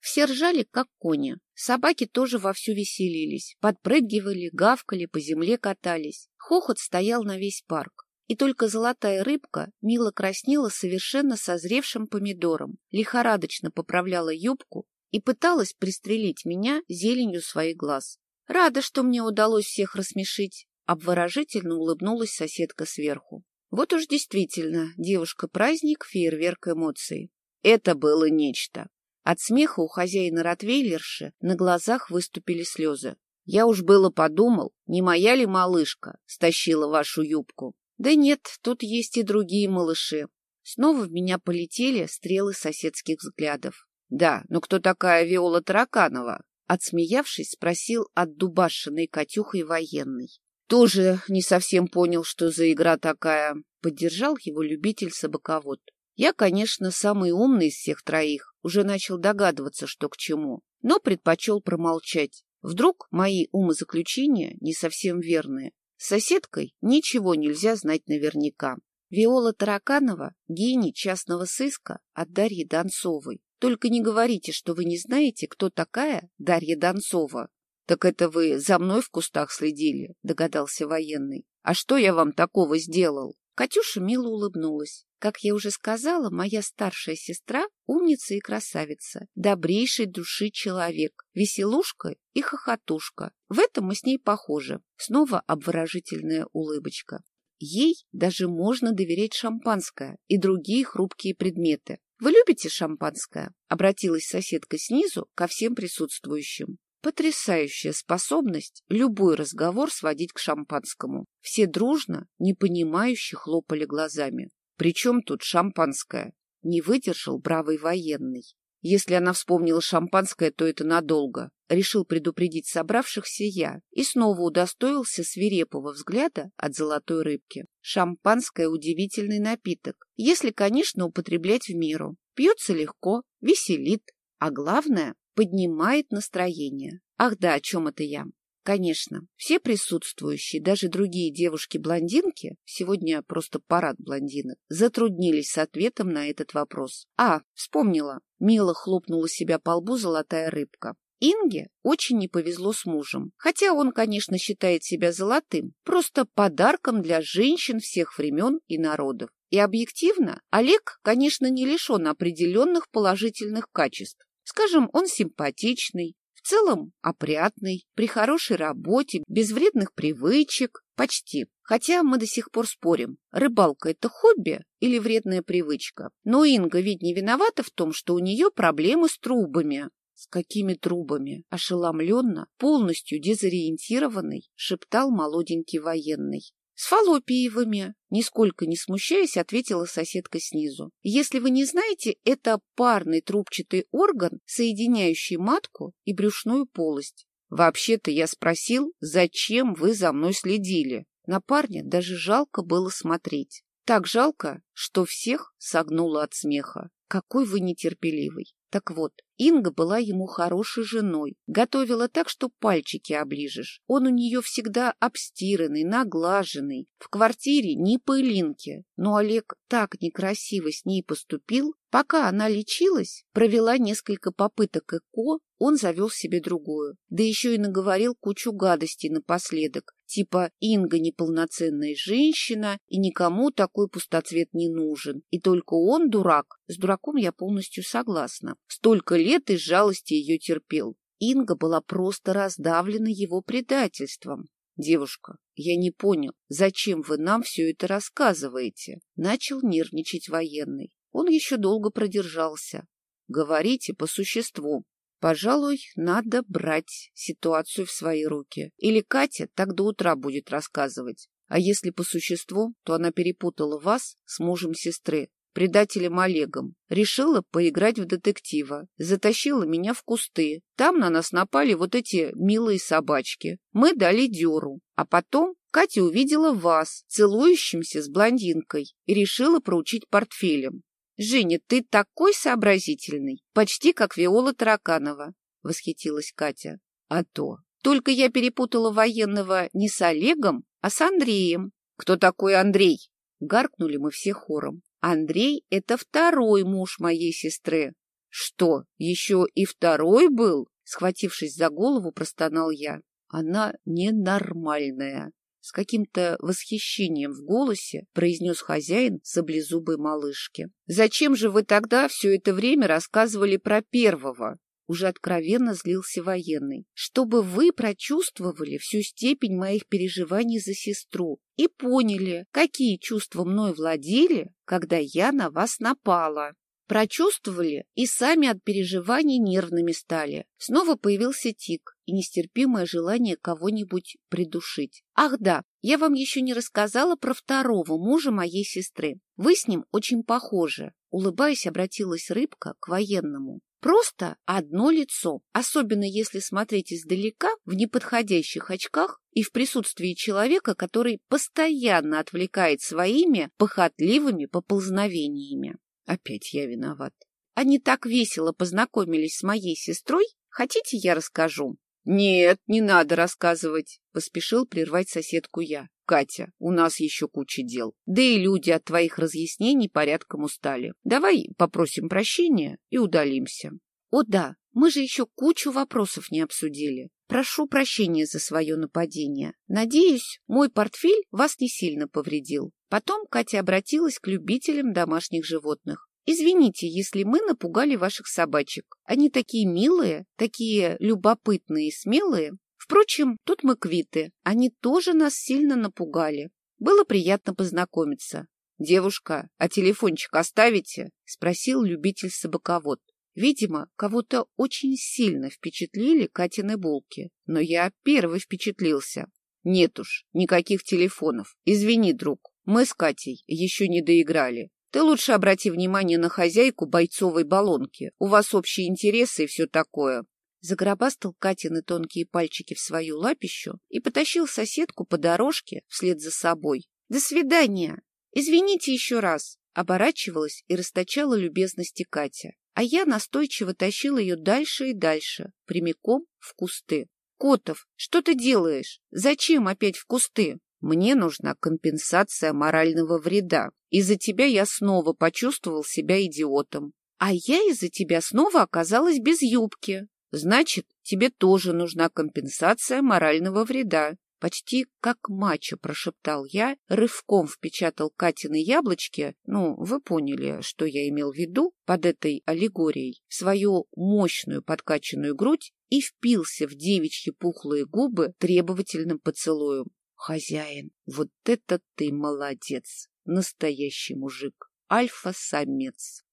Все ржали, как кони. Собаки тоже вовсю веселились, подпрыгивали, гавкали, по земле катались. Хохот стоял на весь парк. И только золотая рыбка мило краснела совершенно созревшим помидором, лихорадочно поправляла юбку и пыталась пристрелить меня зеленью своих глаз. Рада, что мне удалось всех рассмешить, обворожительно улыбнулась соседка сверху. Вот уж действительно, девушка-праздник, фейерверк эмоций. Это было нечто. От смеха у хозяина Ротвейлерши на глазах выступили слезы. Я уж было подумал, не моя ли малышка стащила вашу юбку. Да нет, тут есть и другие малыши. Снова в меня полетели стрелы соседских взглядов. Да, но кто такая Виола Тараканова? Отсмеявшись, спросил отдубашенный Катюхой военный. Тоже не совсем понял, что за игра такая. Поддержал его любитель-собаковод. Я, конечно, самый умный из всех троих, уже начал догадываться, что к чему, но предпочел промолчать. Вдруг мои умозаключения не совсем верные. С соседкой ничего нельзя знать наверняка. Виола Тараканова — гений частного сыска от Дарьи Донцовой. Только не говорите, что вы не знаете, кто такая Дарья Донцова. «Так это вы за мной в кустах следили?» — догадался военный. «А что я вам такого сделал?» Катюша мило улыбнулась. Как я уже сказала, моя старшая сестра — умница и красавица, добрейшей души человек, веселушка и хохотушка. В этом мы с ней похожи. Снова обворожительная улыбочка. Ей даже можно доверять шампанское и другие хрупкие предметы. «Вы любите шампанское?» — обратилась соседка снизу ко всем присутствующим. Потрясающая способность любой разговор сводить к шампанскому. Все дружно, непонимающе хлопали глазами. Причем тут шампанское? Не выдержал бравый военный. Если она вспомнила шампанское, то это надолго. Решил предупредить собравшихся я и снова удостоился свирепого взгляда от золотой рыбки. Шампанское – удивительный напиток, если, конечно, употреблять в меру. Пьется легко, веселит, а главное поднимает настроение. Ах да, о чем это я? Конечно, все присутствующие, даже другие девушки-блондинки, сегодня просто парад блондинок, затруднились с ответом на этот вопрос. А, вспомнила. Мило хлопнула себя по лбу золотая рыбка. Инге очень не повезло с мужем, хотя он, конечно, считает себя золотым, просто подарком для женщин всех времен и народов. И объективно, Олег, конечно, не лишен определенных положительных качеств. Скажем, он симпатичный, в целом опрятный, при хорошей работе, без вредных привычек, почти. Хотя мы до сих пор спорим, рыбалка – это хобби или вредная привычка. Но Инга ведь не виновата в том, что у нее проблемы с трубами. С какими трубами? Ошеломленно, полностью дезориентированный, шептал молоденький военный. «С фаллопиевыми», — нисколько не смущаясь, ответила соседка снизу. «Если вы не знаете, это парный трубчатый орган, соединяющий матку и брюшную полость. Вообще-то я спросил, зачем вы за мной следили? На парня даже жалко было смотреть. Так жалко, что всех согнуло от смеха. Какой вы нетерпеливый. Так вот, Инга была ему хорошей женой, готовила так, что пальчики оближешь. Он у нее всегда обстиранный, наглаженный, в квартире ни пылинки. Но Олег так некрасиво с ней поступил, пока она лечилась, провела несколько попыток ЭКО, он завел себе другую. Да еще и наговорил кучу гадостей напоследок, типа Инга неполноценная женщина, и никому такой пустоцвет не нужен, и только он дурак. С дураком я полностью согласна. Столько лет из жалости ее терпел. Инга была просто раздавлена его предательством. «Девушка, я не понял, зачем вы нам все это рассказываете?» Начал нервничать военный. Он еще долго продержался. «Говорите по существу. Пожалуй, надо брать ситуацию в свои руки. Или Катя так до утра будет рассказывать. А если по существу, то она перепутала вас с мужем сестры, предателем Олегом. Решила поиграть в детектива. Затащила меня в кусты. Там на нас напали вот эти милые собачки. Мы дали дёру. А потом Катя увидела вас, целующимся с блондинкой, и решила проучить портфелем. «Женя, ты такой сообразительный, почти как Виола Тараканова», — восхитилась Катя. «А то. Только я перепутала военного не с Олегом, а с Андреем». «Кто такой Андрей?» — гаркнули мы все хором. Андрей — это второй муж моей сестры. Что, еще и второй был? Схватившись за голову, простонал я. Она ненормальная. С каким-то восхищением в голосе произнес хозяин саблезубой малышки. «Зачем же вы тогда все это время рассказывали про первого?» Уже откровенно злился военный. «Чтобы вы прочувствовали всю степень моих переживаний за сестру и поняли, какие чувства мной владели, когда я на вас напала». Прочувствовали и сами от переживаний нервными стали. Снова появился тик и нестерпимое желание кого-нибудь придушить. Ах да, я вам еще не рассказала про второго мужа моей сестры. Вы с ним очень похожи. Улыбаясь, обратилась рыбка к военному. Просто одно лицо, особенно если смотреть издалека в неподходящих очках и в присутствии человека, который постоянно отвлекает своими похотливыми поползновениями. Опять я виноват. Они так весело познакомились с моей сестрой. Хотите, я расскажу? Нет, не надо рассказывать, поспешил прервать соседку я. Катя, у нас еще куча дел. Да и люди от твоих разъяснений порядком устали. Давай попросим прощения и удалимся. О да, мы же еще кучу вопросов не обсудили. Прошу прощения за свое нападение. Надеюсь, мой портфель вас не сильно повредил. Потом Катя обратилась к любителям домашних животных. Извините, если мы напугали ваших собачек. Они такие милые, такие любопытные и смелые. Впрочем, тут мы квиты. Они тоже нас сильно напугали. Было приятно познакомиться. «Девушка, а телефончик оставите?» — спросил любитель собаковод. Видимо, кого-то очень сильно впечатлили Катины булки, но я первый впечатлился. Нет уж, никаких телефонов. Извини, друг, мы с Катей еще не доиграли. Ты лучше обрати внимание на хозяйку бойцовой баллонки. У вас общие интересы и все такое. Загробастал Катины тонкие пальчики в свою лапищу и потащил соседку по дорожке вслед за собой. «До свидания! Извините еще раз!» Оборачивалась и расточала любезности Катя. А я настойчиво тащил ее дальше и дальше, прямиком в кусты. «Котов, что ты делаешь? Зачем опять в кусты?» Мне нужна компенсация морального вреда. Из-за тебя я снова почувствовал себя идиотом. А я из-за тебя снова оказалась без юбки. Значит, тебе тоже нужна компенсация морального вреда. Почти как мачо прошептал я, рывком впечатал Катины яблочки, ну, вы поняли, что я имел в виду под этой аллегорией, свою мощную подкачанную грудь и впился в девичьи пухлые губы требовательным поцелуем. Хозяин, вот это ты молодец, настоящий мужик, альфа-самец.